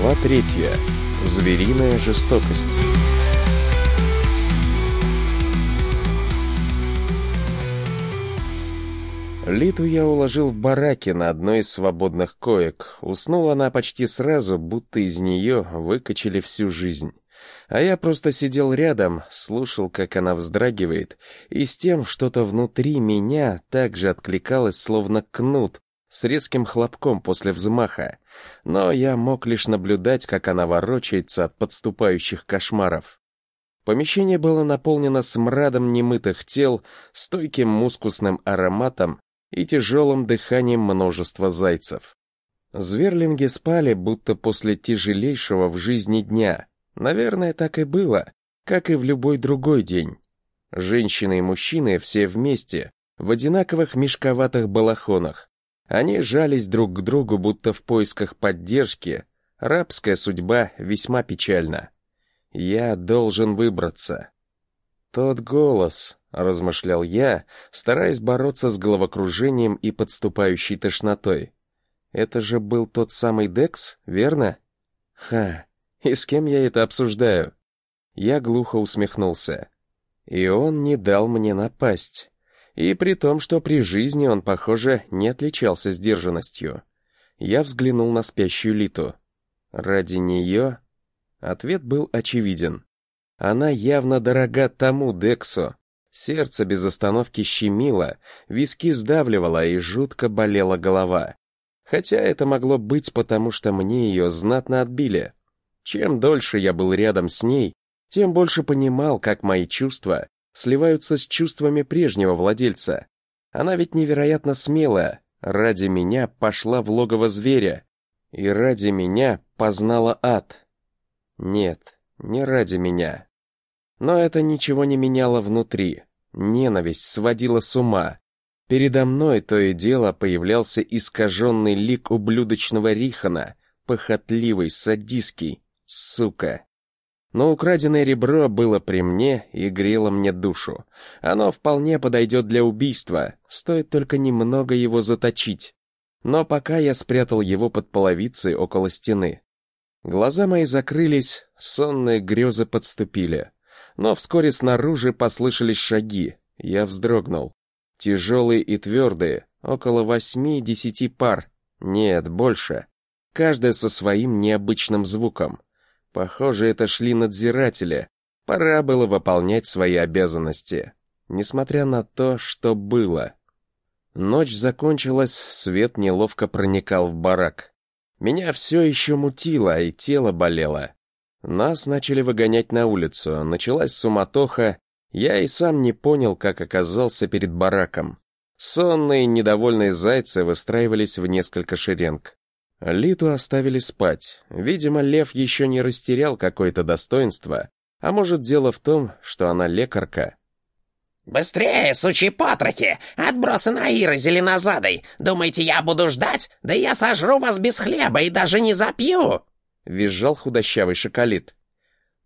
Глава третья. Звериная жестокость. Литу я уложил в бараке на одной из свободных коек. Уснула она почти сразу, будто из нее выкачали всю жизнь. А я просто сидел рядом, слушал, как она вздрагивает, и с тем что-то внутри меня также откликалось, словно кнут, с резким хлопком после взмаха. Но я мог лишь наблюдать, как она ворочается от подступающих кошмаров. Помещение было наполнено смрадом немытых тел, стойким мускусным ароматом и тяжелым дыханием множества зайцев. Зверлинги спали, будто после тяжелейшего в жизни дня. Наверное, так и было, как и в любой другой день. Женщины и мужчины все вместе, в одинаковых мешковатых балахонах. Они жались друг к другу, будто в поисках поддержки. Рабская судьба весьма печальна. Я должен выбраться. Тот голос, — размышлял я, стараясь бороться с головокружением и подступающей тошнотой. «Это же был тот самый Декс, верно?» «Ха, и с кем я это обсуждаю?» Я глухо усмехнулся. И он не дал мне напасть. И при том, что при жизни он, похоже, не отличался сдержанностью. Я взглянул на спящую Литу. Ради нее? Ответ был очевиден. Она явно дорога тому Дексу, Сердце без остановки щемило, виски сдавливало и жутко болела голова. Хотя это могло быть потому, что мне ее знатно отбили. Чем дольше я был рядом с ней, тем больше понимал, как мои чувства сливаются с чувствами прежнего владельца. Она ведь невероятно смелая, ради меня пошла в логово зверя, и ради меня познала ад. Нет, не ради меня. Но это ничего не меняло внутри. Ненависть сводила с ума. Передо мной то и дело появлялся искаженный лик ублюдочного Рихана, похотливый, садистский, сука. Но украденное ребро было при мне и грело мне душу. Оно вполне подойдет для убийства, стоит только немного его заточить. Но пока я спрятал его под половицей около стены. Глаза мои закрылись, сонные грезы подступили но вскоре снаружи послышались шаги. Я вздрогнул. Тяжелые и твердые, около восьми-десяти пар. Нет, больше. Каждая со своим необычным звуком. Похоже, это шли надзиратели. Пора было выполнять свои обязанности. Несмотря на то, что было. Ночь закончилась, свет неловко проникал в барак. Меня все еще мутило, и тело болело. Нас начали выгонять на улицу, началась суматоха, я и сам не понял, как оказался перед бараком. Сонные, недовольные зайцы выстраивались в несколько шеренг. Литу оставили спать. Видимо, лев еще не растерял какое-то достоинство, а может, дело в том, что она лекарка. «Быстрее, сучьи потрохи! Отбросы Наиры зеленозадой! Думаете, я буду ждать? Да я сожру вас без хлеба и даже не запью!» визжал худощавый шоколит.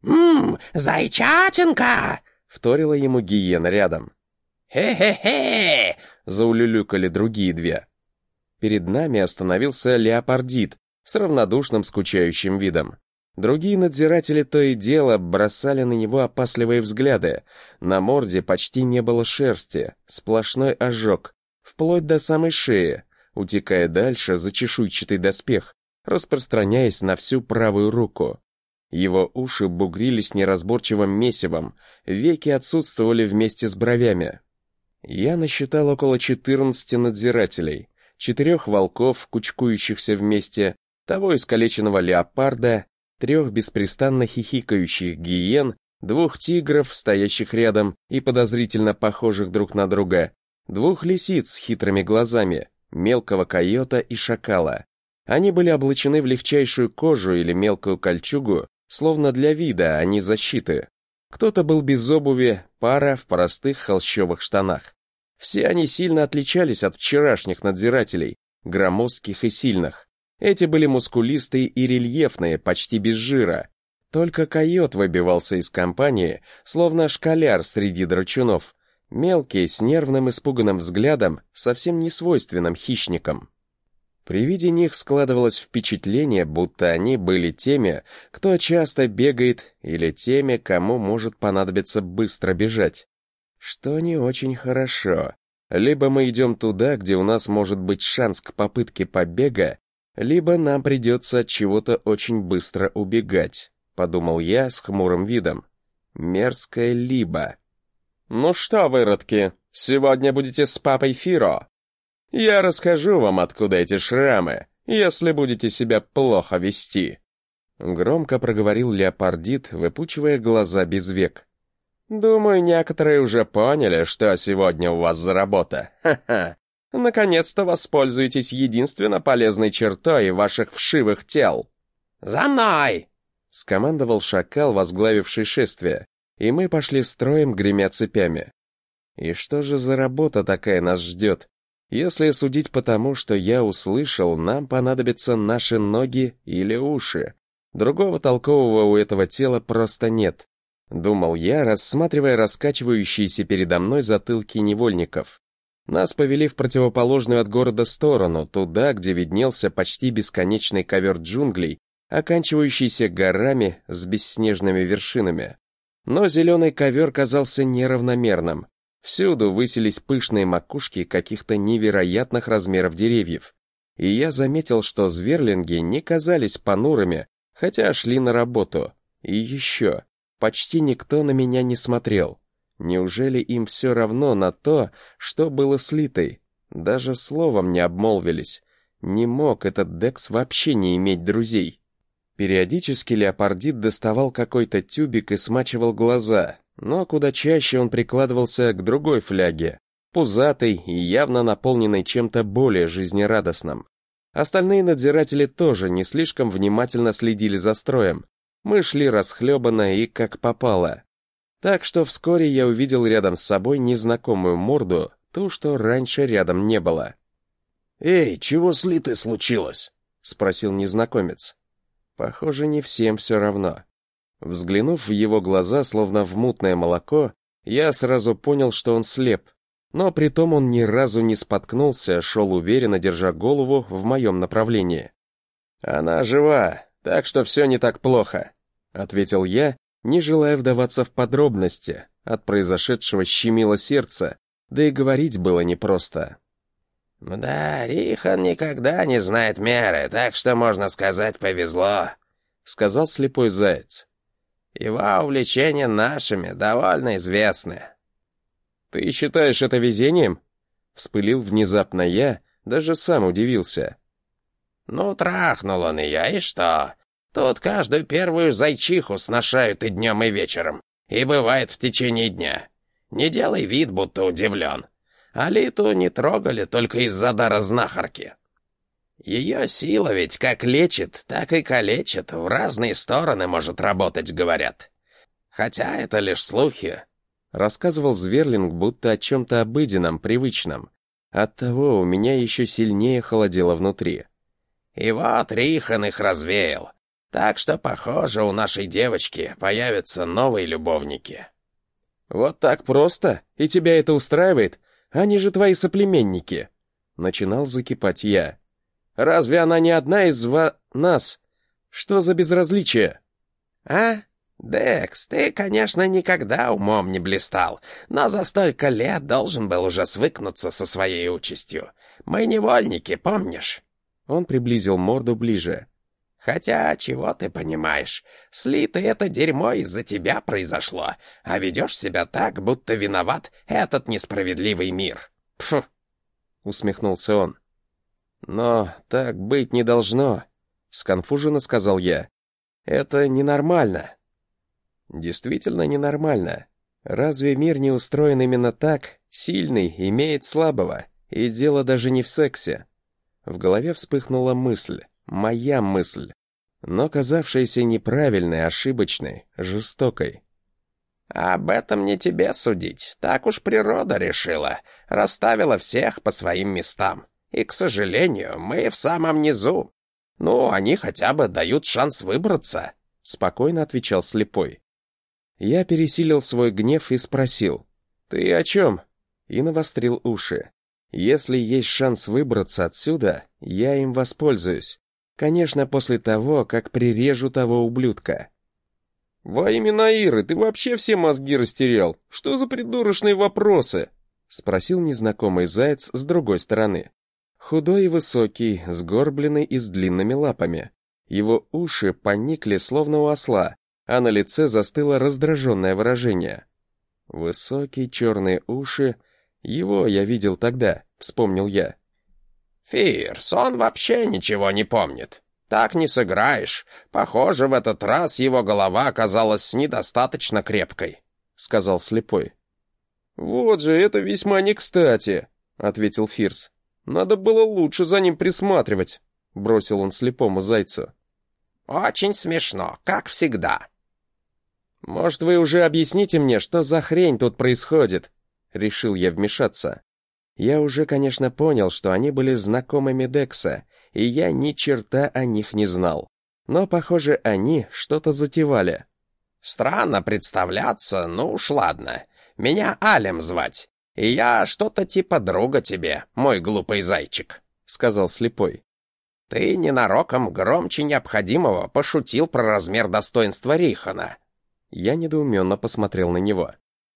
«Ммм, зайчатинка!» — вторила ему гиена рядом. «Хе-хе-хе!» — заулюлюкали другие две. Перед нами остановился леопардит с равнодушным скучающим видом. Другие надзиратели то и дело бросали на него опасливые взгляды. На морде почти не было шерсти, сплошной ожог, вплоть до самой шеи, утекая дальше за чешуйчатый доспех, распространяясь на всю правую руку. Его уши бугрились неразборчивым месивом, веки отсутствовали вместе с бровями. Я насчитал около 14 надзирателей, четырех волков, кучкующихся вместе, того искалеченного леопарда, трех беспрестанно хихикающих гиен, двух тигров, стоящих рядом и подозрительно похожих друг на друга, двух лисиц с хитрыми глазами, мелкого койота и шакала, они были облачены в легчайшую кожу или мелкую кольчугу, словно для вида, а не защиты. Кто-то был без обуви, пара в простых холщовых штанах. Все они сильно отличались от вчерашних надзирателей, громоздких и сильных. Эти были мускулистые и рельефные, почти без жира. Только койот выбивался из компании, словно шкаляр среди драчунов. Мелкий, с нервным испуганным взглядом, совсем не свойственным хищникам. При виде них складывалось впечатление, будто они были теми, кто часто бегает, или теми, кому может понадобиться быстро бежать. Что не очень хорошо. Либо мы идем туда, где у нас может быть шанс к попытке побега, либо нам придется от чего-то очень быстро убегать, подумал я с хмурым видом. Мерзкое либо. Ну что, выродки, сегодня будете с папой Фиро, я расскажу вам, откуда эти шрамы, если будете себя плохо вести. Громко проговорил леопардит, выпучивая глаза без век. Думаю, некоторые уже поняли, что сегодня у вас за работа. Ха-ха. Наконец-то воспользуйтесь единственно полезной чертой ваших вшивых тел. «За мной!» — скомандовал шакал, возглавивший шествие, и мы пошли строем, гремя цепями. И что же за работа такая нас ждет? Если судить по тому, что я услышал, нам понадобятся наши ноги или уши. Другого толкового у этого тела просто нет. Думал я, рассматривая раскачивающиеся передо мной затылки невольников. Нас повели в противоположную от города сторону, туда, где виднелся почти бесконечный ковер джунглей, оканчивающийся горами с бесснежными вершинами. Но зеленый ковер казался неравномерным. Всюду высились пышные макушки каких-то невероятных размеров деревьев. И я заметил, что зверлинги не казались понурыми, хотя шли на работу. И еще, почти никто на меня не смотрел. Неужели им все равно на то, что было слитой? Даже словом не обмолвились. Не мог этот Декс вообще не иметь друзей. Периодически леопардит доставал какой-то тюбик и смачивал глаза, но куда чаще он прикладывался к другой фляге, пузатой и явно наполненной чем-то более жизнерадостным. Остальные надзиратели тоже не слишком внимательно следили за строем. Мы шли расхлебанно и как попало. Так что вскоре я увидел рядом с собой незнакомую морду, ту, что раньше рядом не было. «Эй, чего с Литой случилось?» — спросил незнакомец. Похоже, не всем все равно. Взглянув в его глаза, словно в мутное молоко, я сразу понял, что он слеп. Но притом он ни разу не споткнулся, шел уверенно, держа голову в моем направлении. «Она жива, так что все не так плохо», — ответил я, не желая вдаваться в подробности. От произошедшего щемило сердце, да и говорить было непросто. «Да, Рихан никогда не знает меры, так что, можно сказать, повезло», — сказал слепой заяц. Его увлечения нашими довольно известны. Ты считаешь это везением? Вспылил внезапно я, даже сам удивился. Ну, трахнул он ее, и что? Тут каждую первую зайчиху сношают и днем, и вечером. И бывает в течение дня. Не делай вид, будто удивлен. Алиту не трогали только из-за дара знахарки. Ее сила ведь как лечит, так и калечит, в разные стороны может работать, говорят. Хотя это лишь слухи. Рассказывал Зверлинг будто о чем-то обыденном, привычном. Оттого у меня еще сильнее холодело внутри. И вот Рихан их развеял. Так что, похоже, у нашей девочки появятся новые любовники. Вот так просто? И тебя это устраивает? Они же твои соплеменники. Начинал закипать я. Разве она не одна из ва... нас? Что за безразличие? А? Декс, ты, конечно, никогда умом не блистал, но за столько лет должен был уже свыкнуться со своей участью. Мы невольники, помнишь? Он приблизил морду ближе. Хотя, чего ты понимаешь, слито это дерьмо из-за тебя произошло, а ведешь себя так, будто виноват этот несправедливый мир. Пф! Усмехнулся он. «Но так быть не должно», — сконфуженно сказал я. «Это ненормально». Действительно ненормально. Разве мир не устроен именно так? Сильный имеет слабого, и дело даже не в сексе. В голове вспыхнула мысль, моя мысль, но казавшаяся неправильной, ошибочной, жестокой. «Об этом не тебе судить, так уж природа решила, расставила всех по своим местам. И, к сожалению, мы в самом низу. Ну, они хотя бы дают шанс выбраться», — спокойно отвечал слепой. Я пересилил свой гнев и спросил, «Ты о чем?» и навострил уши. «Если есть шанс выбраться отсюда, Я им воспользуюсь. Конечно, после того, как прирежу того ублюдка. «Во имя Наиры, ты вообще все мозги растерял? Что за придурочные вопросы?» — спросил незнакомый заяц с другой стороны. Худой и высокий, сгорбленный и с длинными лапами. Его уши поникли, словно у осла, а на лице застыло раздраженное выражение. Высокие черные уши... Его я видел тогда, вспомнил я. «Фирс, он вообще ничего не помнит. Так не сыграешь. Похоже, в этот раз его голова оказалась недостаточно крепкой», — сказал слепой. «Вот же, это весьма не кстати», — ответил Фирс. «Надо было лучше за ним присматривать», — бросил он слепому зайцу. «Очень смешно, как всегда». «Может, вы уже объясните мне, что за хрень тут происходит?» Решил я вмешаться. Я уже, конечно, понял, что они были знакомыми Декса, и я ни черта о них не знал. Но, похоже, они что-то затевали. «Странно представляться, ну уж ладно. Меня Алем звать, и я что-то типа друга тебе, мой глупый зайчик», — сказал слепой. «Ты ненароком громче необходимого пошутил про размер достоинства Рихана». Я недоуменно посмотрел на него.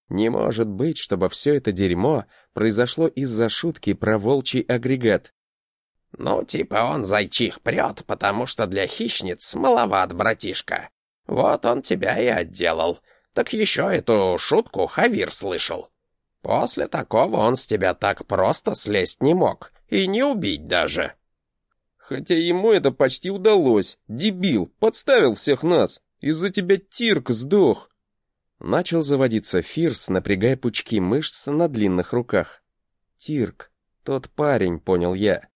Не может быть, чтобы все это дерьмо произошло из-за шутки про волчий агрегат. «Ну, типа он зайчих прет, потому что для хищниц маловат, братишка. Вот он тебя и отделал. Так еще эту шутку Хавир слышал. После такого он с тебя так просто слезть не мог, и не убить даже». «Хотя ему это почти удалось. Дебил, подставил всех нас. Из-за тебя Тирк сдох». Начал заводиться Фирс, напрягая пучки мышц на длинных руках. Тирк, тот парень, понял я.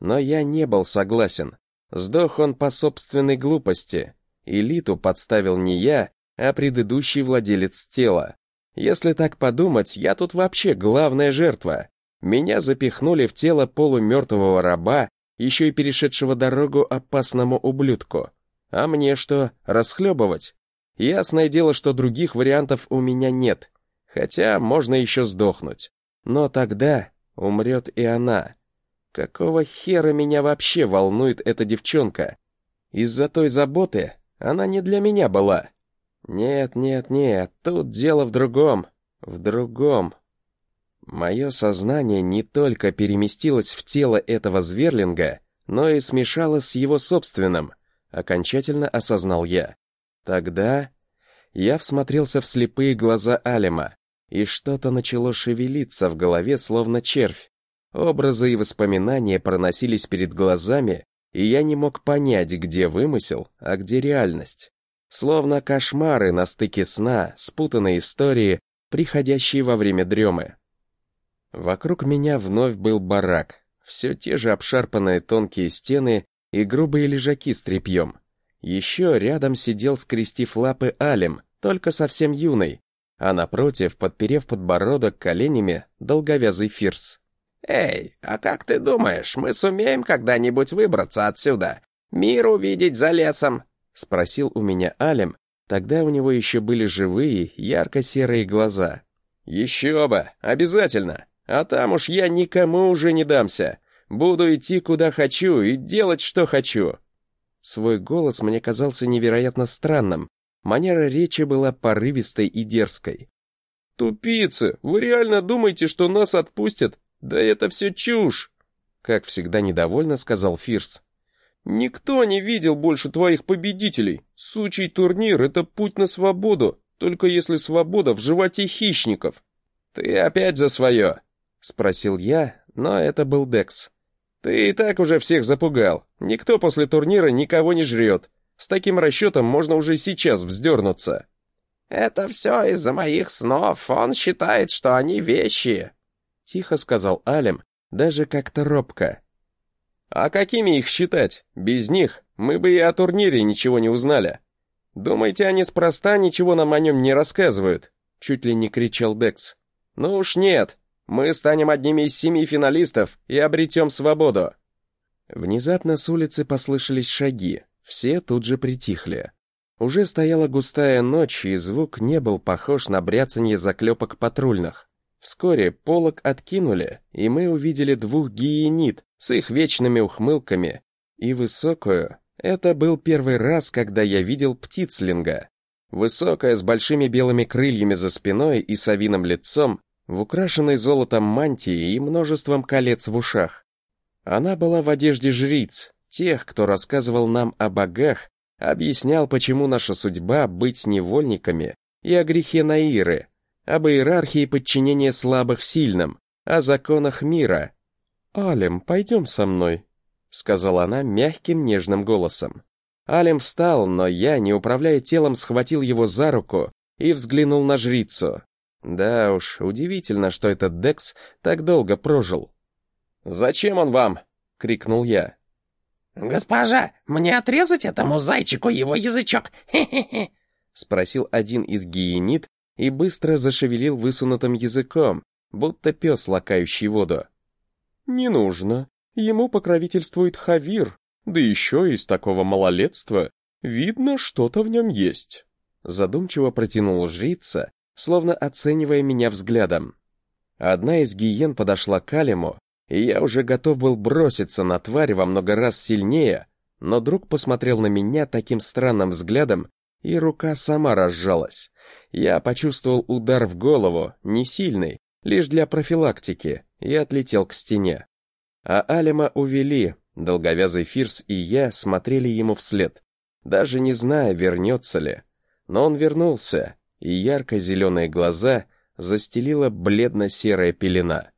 Но я не был согласен. Сдох он по собственной глупости. Элиту подставил не я, а предыдущий владелец тела. Если так подумать, я тут вообще главная жертва. Меня запихнули в тело полумертвого раба, еще и перешедшего дорогу опасному ублюдку. А мне что, расхлебывать? Ясное дело, что других вариантов у меня нет, хотя можно еще сдохнуть. Но тогда умрет и она. Какого хера меня вообще волнует эта девчонка? Из-за той заботы она не для меня была. Нет, нет, нет, тут дело в другом, в другом. Мое сознание не только переместилось в тело этого зверлинга, но и смешалось с его собственным, окончательно осознал я. Тогда я всмотрелся в слепые глаза Алима, и что-то начало шевелиться в голове, словно червь. Образы и воспоминания проносились перед глазами, и я не мог понять, где вымысел, а где реальность. Словно кошмары на стыке сна, спутанные истории, приходящие во время дремы. Вокруг меня вновь был барак, все те же обшарпанные тонкие стены и грубые лежаки с тряпьем. Еще рядом сидел, скрестив лапы Алим, только совсем юный, а напротив, подперев подбородок коленями, долговязый фирс. «Эй, а как ты думаешь, мы сумеем когда-нибудь выбраться отсюда? Мир увидеть за лесом?» — спросил у меня Алим, тогда у него еще были живые, ярко-серые глаза. «Еще бы, обязательно, а там уж я никому уже не дамся. Буду идти куда хочу и делать, что хочу. Свой голос мне казался невероятно странным. Манера речи была порывистой и дерзкой. «Тупицы! Вы реально думаете, что нас отпустят? Да это все чушь!» Как всегда недовольно сказал Фирс. «Никто не видел больше твоих победителей. Сучий турнир — это путь на свободу, только если свобода в животе хищников». «Ты опять за свое?» — спросил я, но это был Декс. Ты и так уже всех запугал. Никто после турнира никого не жрет. С таким расчетом можно уже сейчас вздернуться. «Это все из-за моих снов. Он считает, что они вещи», — тихо сказал Алим, даже как-то робко. «А какими их считать? Без них мы бы и о турнире ничего не узнали. Думаете, они спроста ничего нам о нем не рассказывают?» — чуть ли не кричал Декс. «Ну уж нет. Мы станем одними из семи финалистов и обретем свободу!» Внезапно с улицы послышались шаги, все тут же притихли. Уже стояла густая ночь, и звук не был похож на бряцанье заклепок патрульных. Вскоре полог откинули, и мы увидели двух гиенит, с их вечными ухмылками, и высокую. Это был первый раз, когда я видел птицлинга. Высокая, с большими белыми крыльями за спиной и совиным лицом, в украшенной золотом мантии и множеством колец в ушах. Она была в одежде жриц, тех, кто рассказывал нам о богах, объяснял, почему наша судьба быть невольниками, и о грехе Наиры, об иерархии подчинения слабых сильным, о законах мира. «Алем, пойдем со мной», — сказала она мягким нежным голосом. Алем встал, но я, не управляя телом, схватил его за руку и взглянул на жрицу. Да уж, удивительно, что этот Декс так долго прожил. «Зачем он вам?» — крикнул я. «Госпожа, мне отрезать этому зайчику его язычок? Хе-хе-хе!» — спросил один из гиенит и быстро зашевелил высунутым языком, будто пес, лакающий воду. «Не нужно. Ему покровительствует Хавир, да еще из такого малолетства. Видно, что-то в нем есть». Задумчиво протянул жрица, словно оценивая меня взглядом. Одна из гиен подошла к Алиму, и я уже готов был броситься на тварь во много раз сильнее, но друг посмотрел на меня таким странным взглядом, и рука сама разжалась. Я почувствовал удар в голову, не сильный, лишь для профилактики, и отлетел к стене. А Алима увели, долговязый Фирс и я смотрели ему вслед, даже не зная, вернется ли. Но он вернулся, и ярко-зеленые глаза застелила бледно-серая пелена.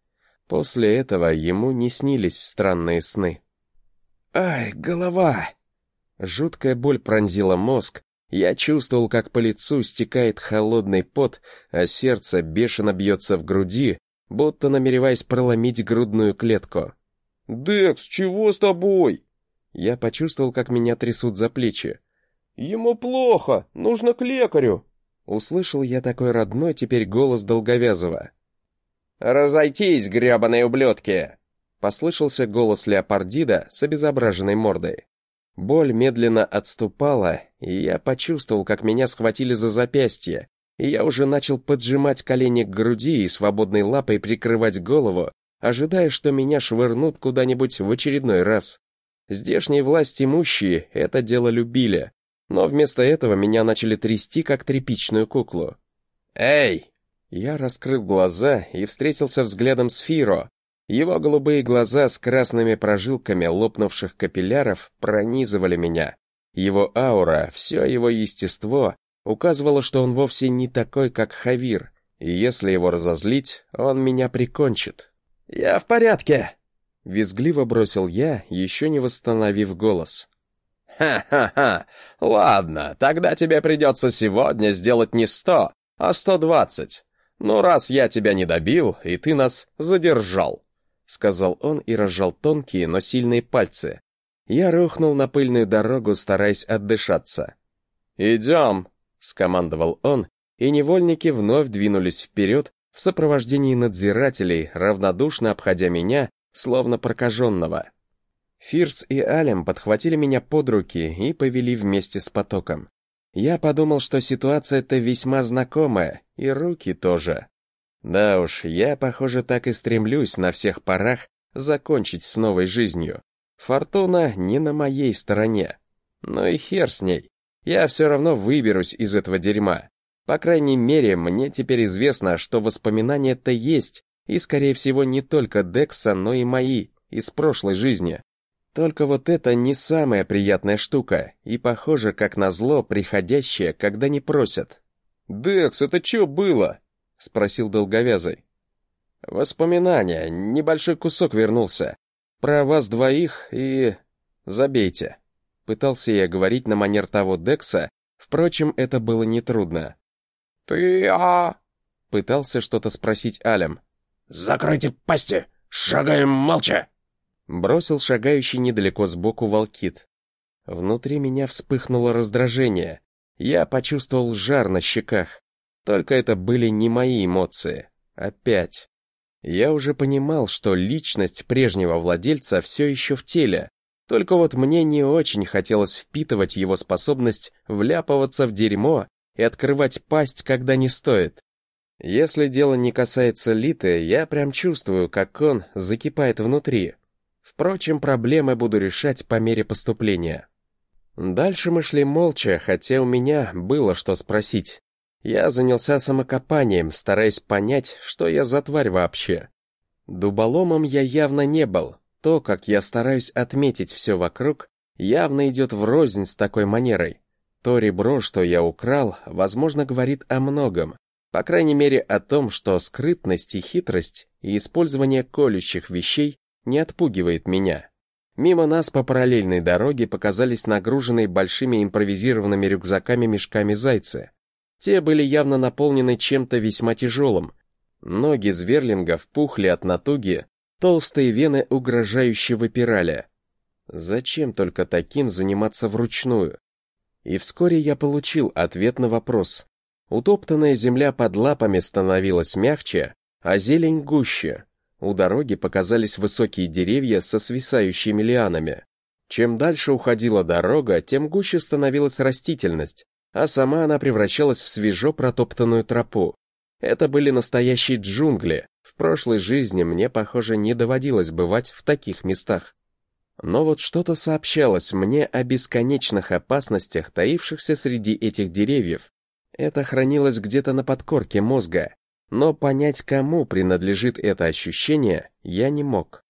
После этого ему не снились странные сны. «Ай, голова!» Жуткая боль пронзила мозг, я чувствовал, как по лицу стекает холодный пот, а сердце бешено бьется в груди, будто намереваясь проломить грудную клетку. «Декс, чего с тобой?» Я почувствовал, как меня трясут за плечи. «Ему плохо, нужно к лекарю!» Услышал я такой родной теперь голос Долговязова. «Разойтись, гребаные ублюдки!» Послышался голос Леопардида с обезображенной мордой. Боль медленно отступала, и я почувствовал, как меня схватили за запястье, и я уже начал поджимать колени к груди и свободной лапой прикрывать голову, ожидая, что меня швырнут куда-нибудь в очередной раз. Здешние власть имущие это дело любили, но вместо этого меня начали трясти, как тряпичную куклу. «Эй!» Я раскрыл глаза и встретился взглядом с Фиро. Его голубые глаза с красными прожилками лопнувших капилляров пронизывали меня. Его аура, все его естество указывало, что он вовсе не такой, как Хавир, и если его разозлить, он меня прикончит. «Я в порядке!» — визгливо бросил я, еще не восстановив голос. «Ха-ха-ха! Ладно, тогда тебе придется сегодня сделать не сто, а сто двадцать. Ну, раз я тебя не добил, и ты нас задержал», — сказал он и разжал тонкие, но сильные пальцы. Я рухнул на пыльную дорогу, стараясь отдышаться. «Идем», — скомандовал он, и невольники вновь двинулись вперед в сопровождении надзирателей, равнодушно обходя меня, словно прокаженного. Фирс и Алем подхватили меня под руки и повели вместе с потоком. Я подумал, что ситуация-то весьма знакомая, и руки тоже. Да уж, я, похоже, так и стремлюсь на всех парах закончить с новой жизнью. Фортуна не на моей стороне. Но и хер с ней. Я все равно выберусь из этого дерьма. По крайней мере, мне теперь известно, что воспоминания-то есть, и, скорее всего, не только Декса, но и мои, из прошлой жизни. Только вот это не самая приятная штука, и похоже, как назло, приходящее, когда не просят. «Декс, это что было?» — спросил долговязый. «Воспоминания, небольшой кусок вернулся. Про вас двоих и... забейте». Пытался я говорить на манер того Декса, впрочем, это было нетрудно. «Ты, а...» — пытался что-то спросить Алем. «Закройте пасти! Шагаем молча!» Бросил шагающий недалеко сбоку волкит. Внутри меня вспыхнуло раздражение. Я почувствовал жар на щеках. Только это были не мои эмоции. Опять. Я уже понимал, что личность прежнего владельца все еще в теле. Только вот мне не очень хотелось впитывать его способность вляпываться в дерьмо и открывать пасть, когда не стоит. Если дело не касается Литы, я прям чувствую, как он закипает внутри, Впрочем, проблемы буду решать по мере поступления. Дальше мы шли молча, хотя у меня было что спросить. Я занялся самокопанием, стараясь понять, что я за тварь вообще. Дуболомом я явно не был. То, как я стараюсь отметить все вокруг, явно идет врознь с такой манерой. То ребро, что я украл, возможно, говорит о многом. По крайней мере, о том, что скрытность и хитрость и использование колющих вещей не отпугивает меня. Мимо нас по параллельной дороге показались нагруженные большими импровизированными рюкзаками мешками зайцы. Те были явно наполнены чем-то весьма тяжелым. Ноги зверлингов пухли от натуги, толстые вены угрожающе выпирали. Зачем только таким заниматься вручную? И вскоре я получил ответ на вопрос. Утоптанная земля под лапами становилась мягче, а зелень гуще. У дороги показались высокие деревья со свисающими лианами. Чем дальше уходила дорога, тем гуще становилась растительность, а сама она превращалась в свежо протоптанную тропу. Это были настоящие джунгли. В прошлой жизни мне, похоже, не доводилось бывать в таких местах. Но вот что-то сообщалось мне о бесконечных опасностях, таившихся среди этих деревьев. Это хранилось где-то на подкорке мозга, но понять, кому принадлежит это ощущение, я не мог.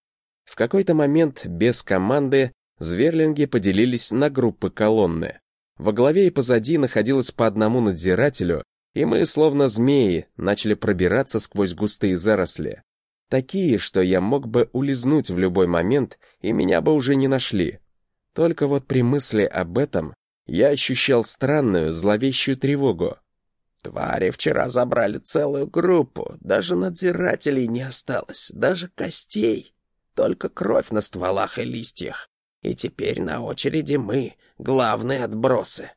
В какой-то момент, без команды, зверлинги поделились на группы колонны. Во главе и позади находилось по одному надзирателю, и мы, словно змеи, начали пробираться сквозь густые заросли. Такие, что я мог бы улизнуть в любой момент, и меня бы уже не нашли. Только вот при мысли об этом я ощущал странную, зловещую тревогу. Твари вчера забрали целую группу, даже надзирателей не осталось, даже костей. Только кровь на стволах и листьях. И теперь на очереди мы, главные отбросы.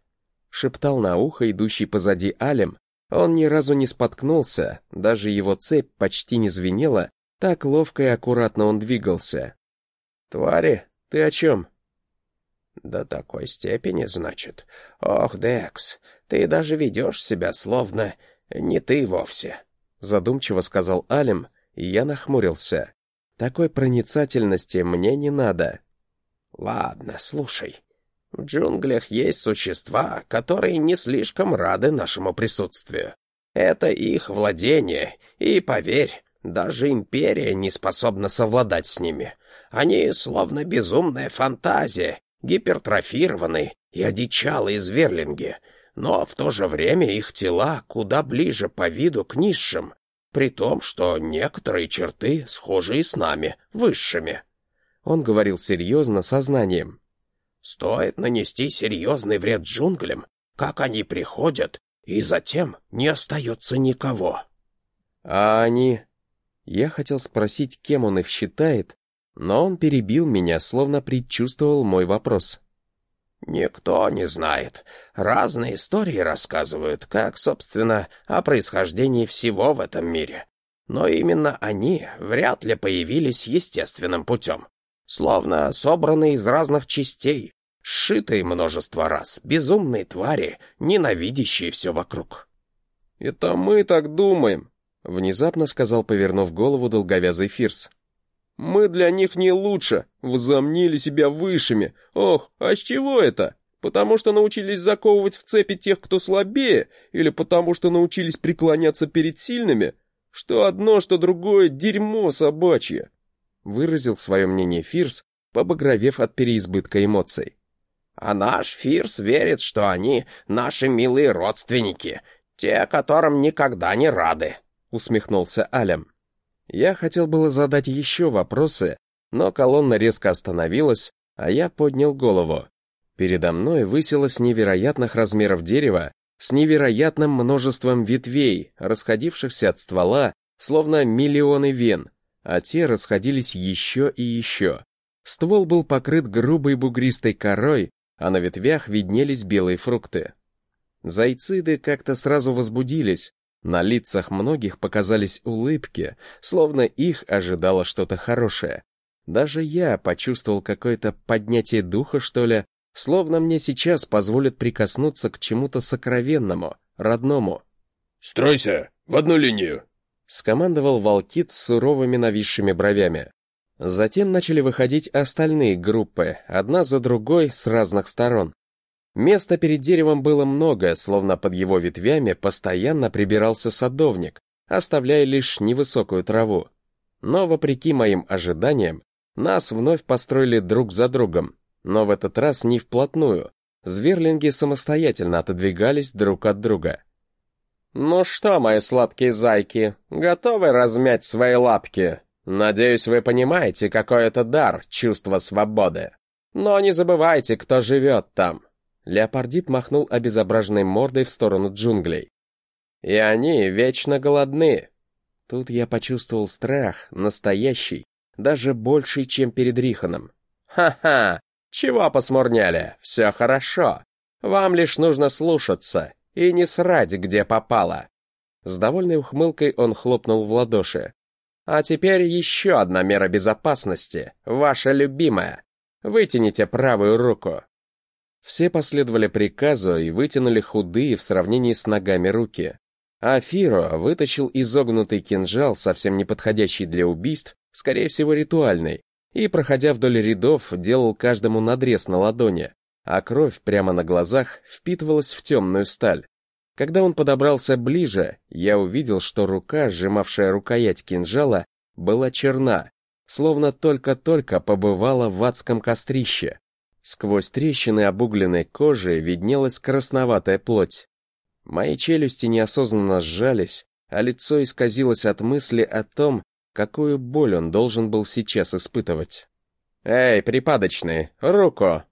Шептал на ухо идущий позади Алем. Он ни разу не споткнулся, даже его цепь почти не звенела, так ловко и аккуратно он двигался. «Твари, ты о чем?» «До такой степени, значит? Ох, Декс, ты даже ведешь себя словно не ты вовсе», — задумчиво сказал Алим, и я нахмурился. «Такой проницательности мне не надо». «Ладно, слушай. В джунглях есть существа, которые не слишком рады нашему присутствию. Это их владение, и, поверь, даже империя не способна совладать с ними. Они словно безумная фантазия, гипертрофированные и одичалые зверлинги, но в то же время их тела куда ближе по виду к низшим, при том, что некоторые черты схожи и с нами, высшими. Он говорил серьезно, сознанием. Стоит нанести серьезный вред джунглям, как они приходят, и затем не остается никого. А они... Я хотел спросить, кем он их считает, но он перебил меня, словно предчувствовал мой вопрос. Никто не знает. Разные истории рассказывают, как, собственно, о происхождении всего в этом мире. Но именно они вряд ли появились естественным путем. Словно собранные из разных частей, сшитые множество раз, безумные твари, ненавидящие все вокруг. «Это мы так думаем», — внезапно сказал, повернув голову долговязый Фирс. Мы для них не лучше, возомнили себя высшими. Ох, а с чего это? Потому что научились заковывать в цепи тех, кто слабее, или потому что научились преклоняться перед сильными? Что одно, что другое дерьмо собачье. Выразил свое мнение Фирс, побагровев от переизбытка эмоций. А наш Фирс верит, что они наши милые родственники, те, которым никогда не рады, усмехнулся Алям. Я хотел было задать еще вопросы, но колонна резко остановилась, а я поднял голову. Передо мной высилось невероятных размеров дерево с невероятным множеством ветвей, расходившихся от ствола, словно миллионы вен, а те расходились еще и еще. Ствол был покрыт грубой бугристой корой, а на ветвях виднелись белые фрукты. Зайциды как-то сразу возбудились, на лицах многих показались улыбки, словно их ожидало что-то хорошее. Даже я почувствовал какое-то поднятие духа, что ли, словно мне сейчас позволят прикоснуться к чему-то сокровенному, родному. «Стройся! В одну линию!» — скомандовал волкит с суровыми нависшими бровями. Затем начали выходить остальные группы, одна за другой с разных сторон. Места перед деревом было много, словно под его ветвями постоянно прибирался садовник, оставляя лишь невысокую траву. Но, вопреки моим ожиданиям, нас вновь построили друг за другом, но в этот раз не вплотную. Зверлинги самостоятельно отодвигались друг от друга. «Ну что, мои сладкие зайки, готовы размять свои лапки?» Надеюсь, вы понимаете, какой это дар, чувство свободы. Но не забывайте, кто живет там. Леопардит махнул обезображенной мордой в сторону джунглей. И они вечно голодны. Тут я почувствовал страх, настоящий, даже больший, чем перед Риханом. Ха-ха, чего посмурняли? Все хорошо. Вам лишь нужно слушаться и не срать, где попало. С довольной ухмылкой он хлопнул в ладоши. А теперь еще одна мера безопасности, ваша любимая. Вытяните правую руку. Все последовали приказу и вытянули худые в сравнении с ногами руки. А Фиро вытащил изогнутый кинжал, совсем не подходящий для убийств, скорее всего ритуальный, и, проходя вдоль рядов, делал каждому надрез на ладони, а кровь прямо на глазах впитывалась в темную сталь. Когда он подобрался ближе, я увидел, что рука, сжимавшая рукоять кинжала, была черна, словно только-только побывала в адском кострище. Сквозь трещины обугленной кожи виднелась красноватая плоть. Мои челюсти неосознанно сжались, а лицо исказилось от мысли о том, какую боль он должен был сейчас испытывать. «Эй, припадочный, руку!»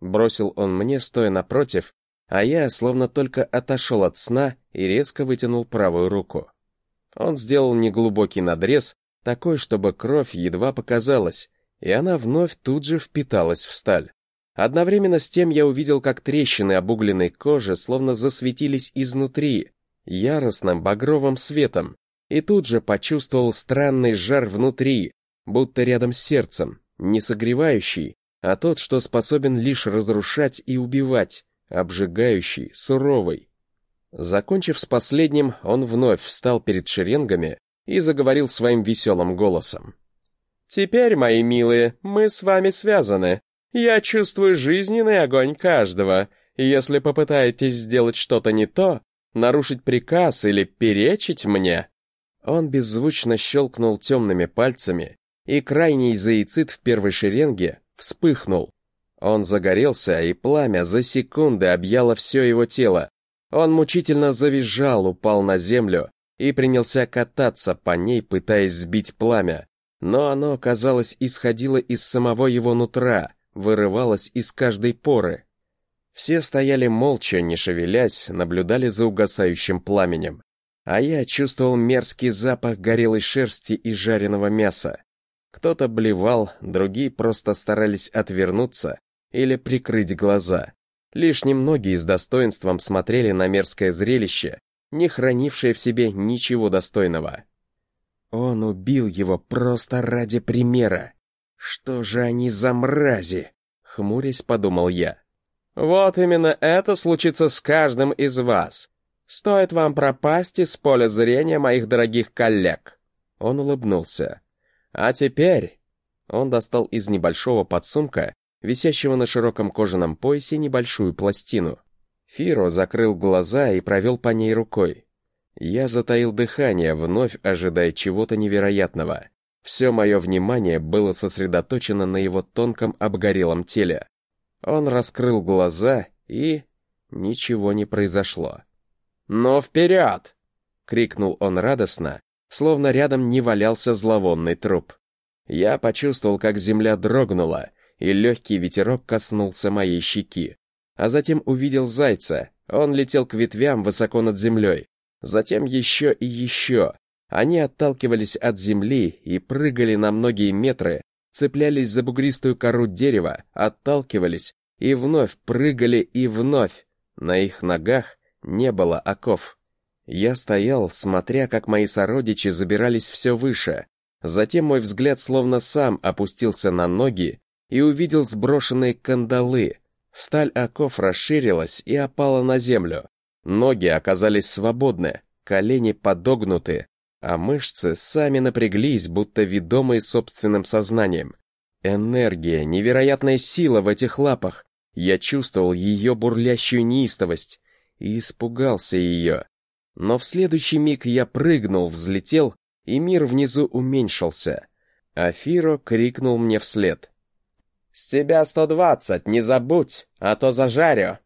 Бросил он мне, стоя напротив, а я словно только отошел от сна и резко вытянул правую руку. Он сделал неглубокий надрез, такой, чтобы кровь едва показалась, и она вновь тут же впиталась в сталь. Одновременно с тем я увидел, как трещины обугленной кожи словно засветились изнутри, яростным багровым светом, и тут же почувствовал странный жар внутри, будто рядом с сердцем, не согревающий, а тот, что способен лишь разрушать и убивать обжигающий, суровый. Закончив с последним, он вновь встал перед шеренгами и заговорил своим веселым голосом. «Теперь, мои милые, мы с вами связаны. Я чувствую жизненный огонь каждого, и если попытаетесь сделать что-то не то, нарушить приказ или перечить мне...» Он беззвучно щелкнул темными пальцами, и крайний зоицид в первой шеренге вспыхнул, он загорелся, и пламя за секунды объяло все его тело. Он мучительно завизжал, упал на землю и принялся кататься по ней, пытаясь сбить пламя. Но оно, казалось, исходило из самого его нутра, вырывалось из каждой поры. Все стояли молча, не шевелясь, наблюдали за угасающим пламенем. А я чувствовал мерзкий запах горелой шерсти и жареного мяса. Кто-то блевал, другие просто старались отвернуться, или прикрыть глаза. Лишь немногие с достоинством смотрели на мерзкое зрелище, не хранившее в себе ничего достойного. Он убил его просто ради примера. Что же они за мрази? Хмурясь, подумал я. Вот именно это случится с каждым из вас. Стоит вам пропасть из поля зрения моих дорогих коллег. Он улыбнулся. А теперь... Он достал из небольшого подсумка висящего на широком кожаном поясе небольшую пластину. Фиро закрыл глаза и провел по ней рукой. Я затаил дыхание, вновь ожидая чего-то невероятного. Все мое внимание было сосредоточено на его тонком обгорелом теле. Он раскрыл глаза, и... ничего не произошло. «Но вперед!» — крикнул он радостно, словно рядом не валялся зловонный труп. Я почувствовал, как земля дрогнула, и легкий ветерок коснулся моей щеки. А затем увидел зайца. Он летел к ветвям высоко над землей. Затем еще и еще. Они отталкивались от земли и прыгали на многие метры, цеплялись за бугристую кору дерева, отталкивались и вновь прыгали и вновь. На их ногах не было оков. Я стоял, смотря, как мои сородичи забирались все выше. Затем мой взгляд словно сам опустился на ноги и увидел сброшенные кандалы. Сталь оков расширилась и опала на землю. Ноги оказались свободны, колени подогнуты, а мышцы сами напряглись, будто ведомые собственным сознанием. Энергия, невероятная сила в этих лапах. Я чувствовал ее бурлящую неистовость и испугался ее. Но в следующий миг я прыгнул, взлетел, и мир внизу уменьшился. Афиро крикнул мне вслед. «С тебя сто двадцать, не забудь, а то зажарю!»